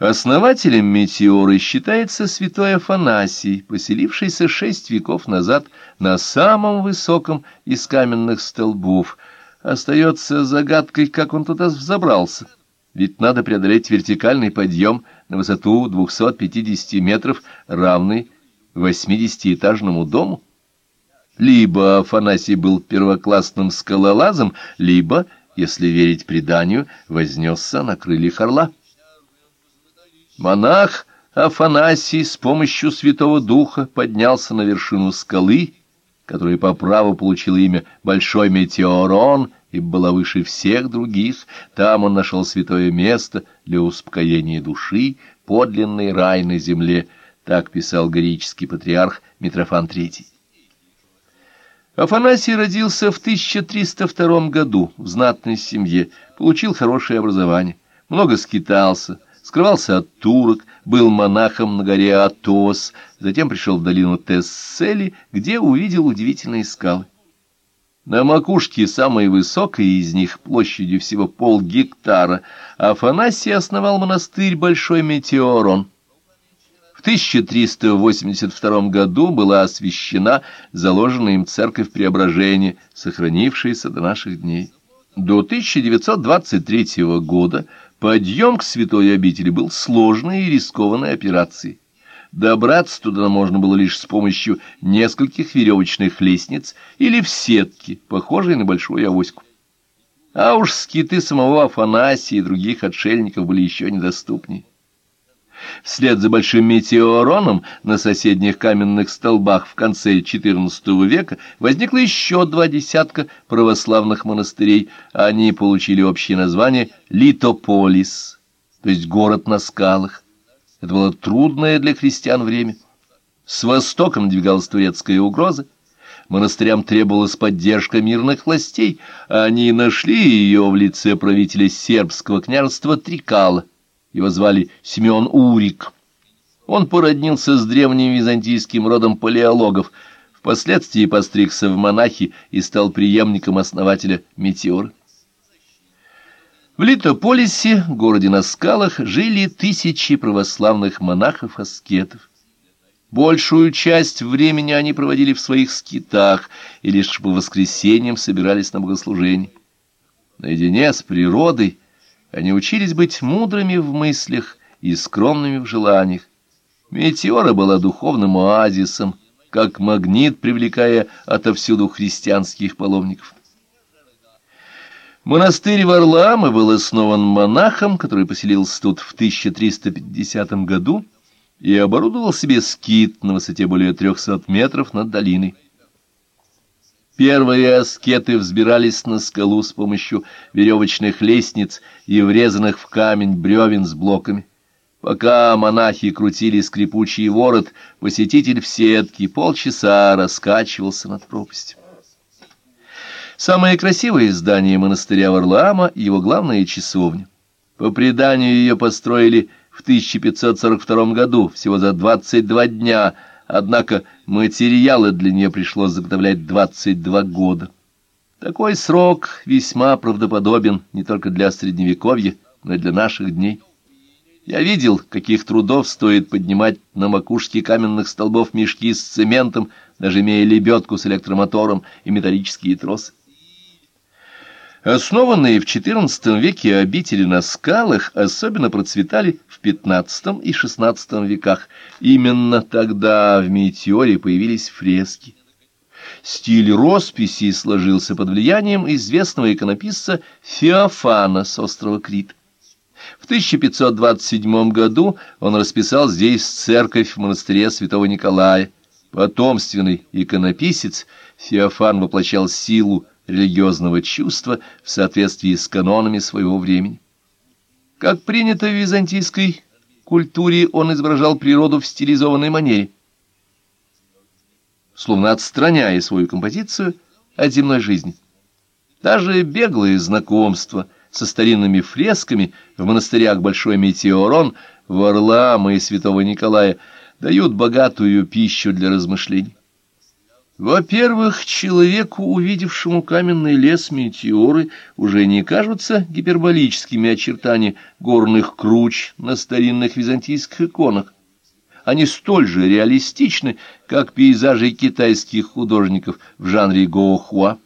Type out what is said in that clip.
Основателем метеоры считается святой Афанасий, поселившийся шесть веков назад на самом высоком из каменных столбов. Остается загадкой, как он туда взобрался. Ведь надо преодолеть вертикальный подъем на высоту 250 метров, равный 80-этажному дому. Либо Афанасий был первоклассным скалолазом, либо, если верить преданию, вознесся на крыльях орла. Монах Афанасий с помощью Святого Духа поднялся на вершину скалы, которая по праву получила имя Большой Метеорон и была выше всех других. Там он нашел святое место для успокоения души, подлинный рай на земле, так писал греческий патриарх Митрофан III. Афанасий родился в 1302 году в знатной семье, получил хорошее образование, много скитался, скрывался от турок, был монахом на горе Атос, затем пришел в долину Тессели, где увидел удивительные скалы. На макушке самой высокой из них, площадью всего полгектара, Афанасий основал монастырь Большой Метеорон. В 1382 году была освящена заложенная им церковь Преображения, сохранившаяся до наших дней. До 1923 года Подъем к святой обители был сложной и рискованной операцией. Добраться туда можно было лишь с помощью нескольких веревочных лестниц или в сетке, похожей на большую авоську. А уж скиты самого Афанасия и других отшельников были еще недоступнее. Вслед за большим метеороном на соседних каменных столбах в конце XIV века возникло еще два десятка православных монастырей. Они получили общее название Литополис, то есть город на скалах. Это было трудное для христиан время. С востока надвигалась турецкая угроза. Монастырям требовалась поддержка мирных властей, а они нашли ее в лице правителя сербского княжества Трикала. Его звали Симеон Урик. Он породнился с древним византийским родом палеологов, впоследствии постригся в монахи и стал преемником основателя Метеор. В Литополисе, городе на скалах, жили тысячи православных монахов-аскетов. Большую часть времени они проводили в своих скитах и лишь по воскресеньям собирались на богослужение. Наедине с природой они учились быть мудрыми в мыслях и скромными в желаниях. Метеора была духовным оазисом, как магнит, привлекая отовсюду христианских паломников. Монастырь Варлаамы был основан монахом, который поселился тут в 1350 году и оборудовал себе скит на высоте более 300 метров над долиной. Первые аскеты взбирались на скалу с помощью веревочных лестниц и врезанных в камень бревен с блоками. Пока монахи крутили скрипучий ворот, посетитель в сетке полчаса раскачивался над пропастью. Самое красивое здание монастыря Варлаама — его главная часовня. По преданию ее построили в 1542 году, всего за 22 дня — Однако материалы для нее пришлось заготовлять 22 года. Такой срок весьма правдоподобен не только для Средневековья, но и для наших дней. Я видел, каких трудов стоит поднимать на макушке каменных столбов мешки с цементом, даже имея лебедку с электромотором и металлические тросы. Основанные в XIV веке обители на скалах особенно процветали в XV и XVI веках. Именно тогда в Метеоре появились фрески. Стиль росписи сложился под влиянием известного иконописца Феофана с острова Крит. В 1527 году он расписал здесь церковь в монастыре святого Николая. Потомственный иконописец Феофан воплощал силу религиозного чувства в соответствии с канонами своего времени. Как принято в византийской культуре, он изображал природу в стилизованной манере, словно отстраняя свою композицию от земной жизни. Даже беглые знакомства со старинными фресками в монастырях Большой Метеорон, Варлаама и Святого Николая дают богатую пищу для размышлений. Во-первых, человеку, увидевшему каменный лес метеоры, уже не кажутся гиперболическими очертания горных круч на старинных византийских иконах. Они столь же реалистичны, как пейзажи китайских художников в жанре гоохуа.